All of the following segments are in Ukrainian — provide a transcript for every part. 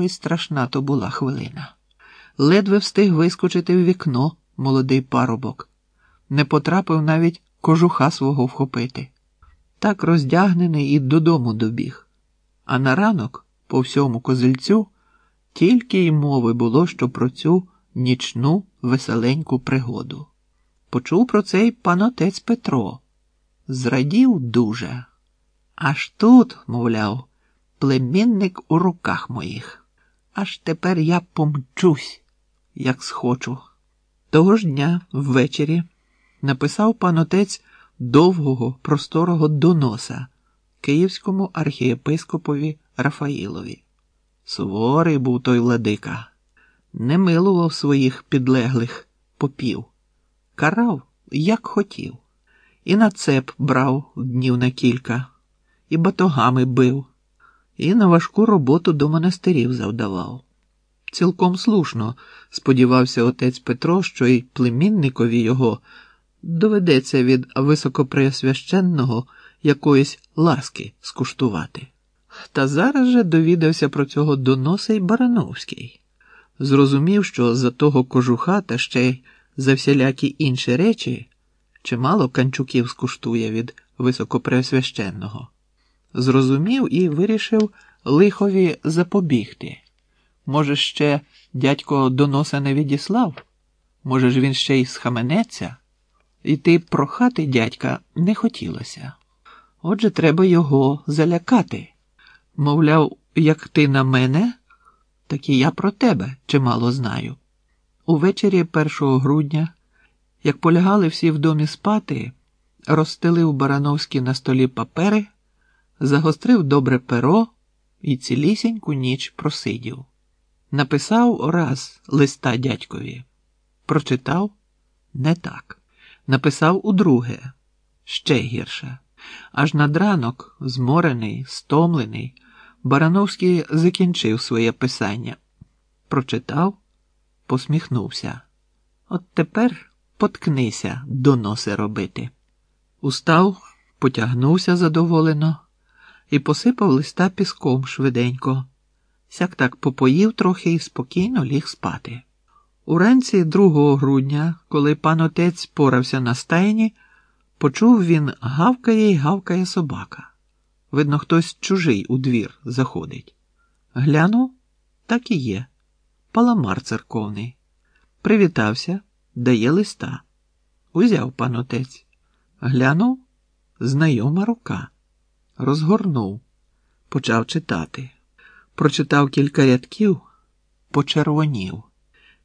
Ой, страшна то була хвилина. Ледве встиг вискочити в вікно молодий парубок, не потрапив навіть кожуха свого вхопити. Так роздягнений і додому добіг. А на ранок, по всьому козельцю, тільки й мови було, що про цю нічну веселеньку пригоду. Почув про це й панотець Петро. Зрадів дуже. Аж тут, мовляв, племінник у руках моїх. Аж тепер я помчусь, як схочу. Того ж дня ввечері написав панотець довгого просторого доноса київському архієпископові Рафаїлові. Суворий був той владика, не милував своїх підлеглих попів, карав, як хотів, і на цеп брав днів на кілька, і батогами бив, і на важку роботу до монастирів завдавав. Цілком слушно сподівався отець Петро, що й племінникові його доведеться від високопреосвященного якоїсь ласки скуштувати. Та зараз же довідався про цього доноса й Барановський. Зрозумів, що за того кожуха та ще й за всілякі інші речі чимало канчуків скуштує від високопреосвященного. Зрозумів і вирішив лихові запобігти. Може, ще дядько доноса не відіслав? Може ж він ще й схаменеться? Іти прохати дядька не хотілося. Отже, треба його залякати. Мовляв, як ти на мене, так і я про тебе чимало знаю. Увечері 1 грудня, як полягали всі в домі спати, розстелив Барановський на столі папери, загострив добре перо і цілісіньку ніч просидів. Написав раз листа дядькові, прочитав не так. Написав удруге, ще гірше. Аж над ранок, зморений, стомлений, Барановський закінчив своє писання. Прочитав, посміхнувся. От тепер поткнися доноси робити. Устав, потягнувся задоволено і посипав листа піском швиденько. Сяк так попоїв трохи і спокійно ліг спати. Уранці 2 грудня, коли пан отець порався на стайні, почув він гавкає й гавкає собака. Видно, хтось чужий у двір заходить. Глянув, так і є. Паламар церковний. Привітався, дає листа. Узяв пан отець. Глянув знайома рука. Розгорнув, почав читати. Прочитав кілька рядків, почервонів,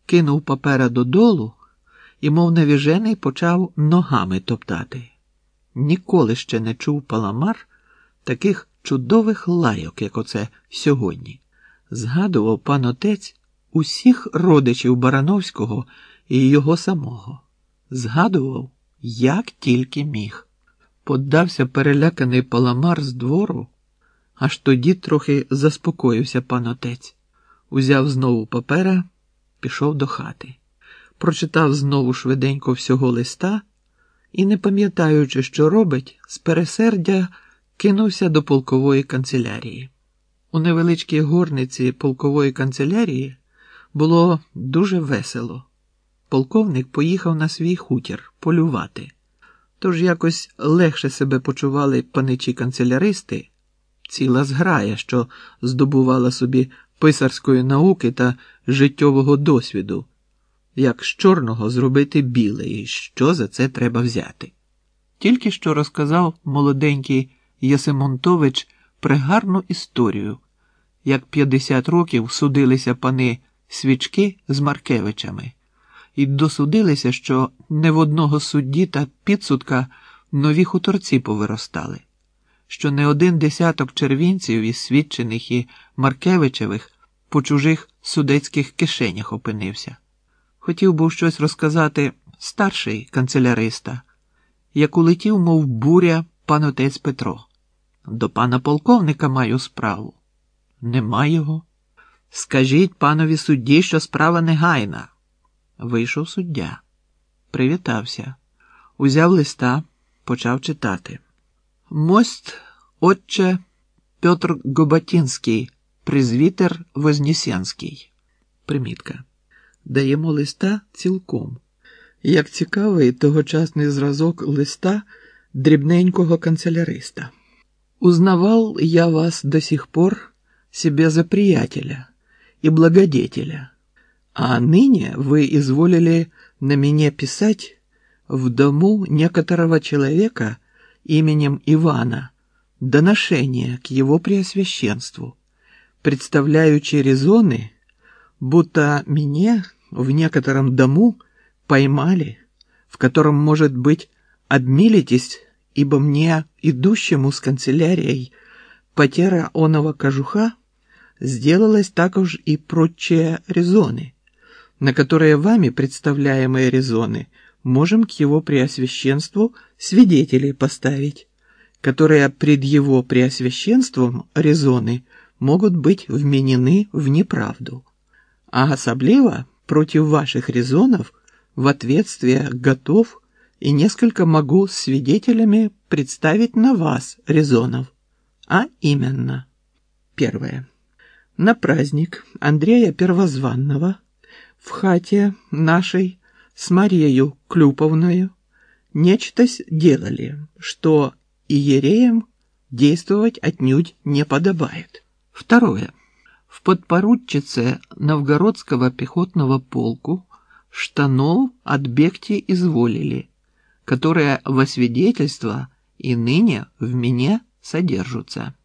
кинув папера додолу і, мов невіжений, почав ногами топтати. Ніколи ще не чув паламар таких чудових лайок, як оце сьогодні. Згадував пан отець усіх родичів Барановського і його самого. Згадував, як тільки міг. Поддався переляканий паламар з двору. Аж тоді трохи заспокоївся пан отець, узяв знову папера, пішов до хати, прочитав знову швиденько всього листа і, не пам'ятаючи, що робить, з пересердя кинувся до полкової канцелярії. У невеличкій горниці полкової канцелярії було дуже весело. Полковник поїхав на свій хутір полювати, тож якось легше себе почували паничі канцеляристи. Ціла зграя, що здобувала собі писарської науки та життєвого досвіду, як з чорного зробити біле і що за це треба взяти. Тільки що розказав молоденький Ясимонтович пригарну історію, як 50 років судилися пани свічки з Маркевичами, і досудилися, що не в одного судді та підсудка нові хуторці повиростали що не один десяток червінців із свідчених і Маркевичевих по чужих судецьких кишенях опинився. Хотів був щось розказати старший канцеляриста, як улетів, мов буря, пан отець Петро. До пана полковника маю справу. Нема його. Скажіть панові судді, що справа негайна. Вийшов суддя, привітався, узяв листа, почав читати. Мость отче Петр Губатинський Призвітер Вознесенський. Примітка. Даємо листа цілком. Як цікавий тогочасний зразок листа дрібненького канцеляриста. Узнавал я вас до сих пор себе за приятеля и благодетеля, а ныне вы изволили на меня писать в дому некоторого человека именем Ивана доношение к его преосвященству, представляющие резоны, будто меня в некотором дому поймали, в котором, может быть, обмилитесь, ибо мне, идущему с канцелярией, потера оного кожуха сделалась так уж и прочие резоны, на которые вами представляемые резоны можем к его преосвященству свидетелей поставить, которые пред его преосвященством резоны могут быть вменены в неправду, а особливо против ваших резонов в ответствие готов и несколько могу с свидетелями представить на вас резонов, а именно. Первое. На праздник Андрея Первозванного в хате нашей с Марией Клюповною нечто делали, что иереям действовать отнюдь не подобает. Второе. В подпоручице Новгородского пехотного полку штанов отбегти изволили, которые во свидетельство и ныне в меня содержатся.